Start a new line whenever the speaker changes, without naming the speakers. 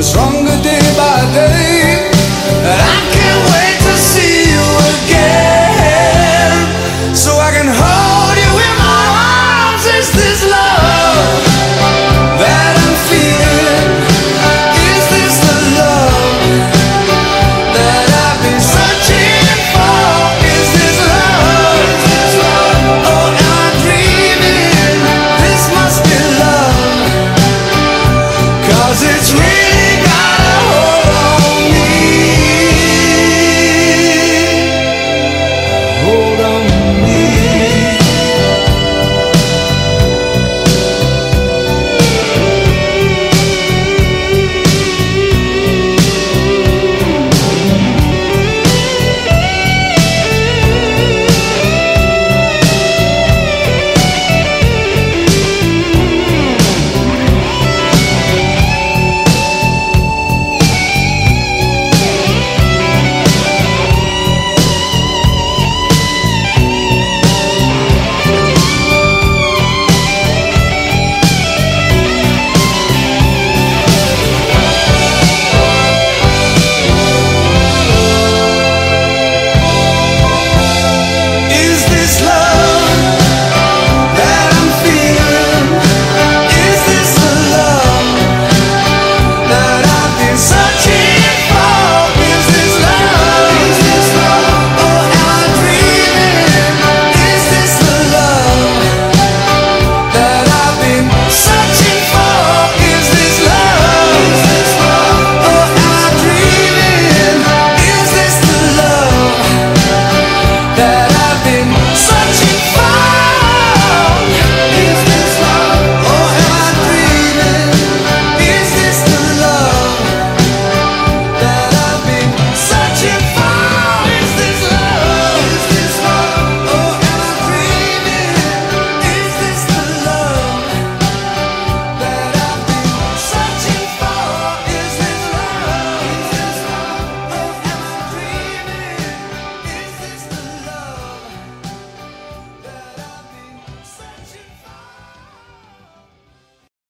open any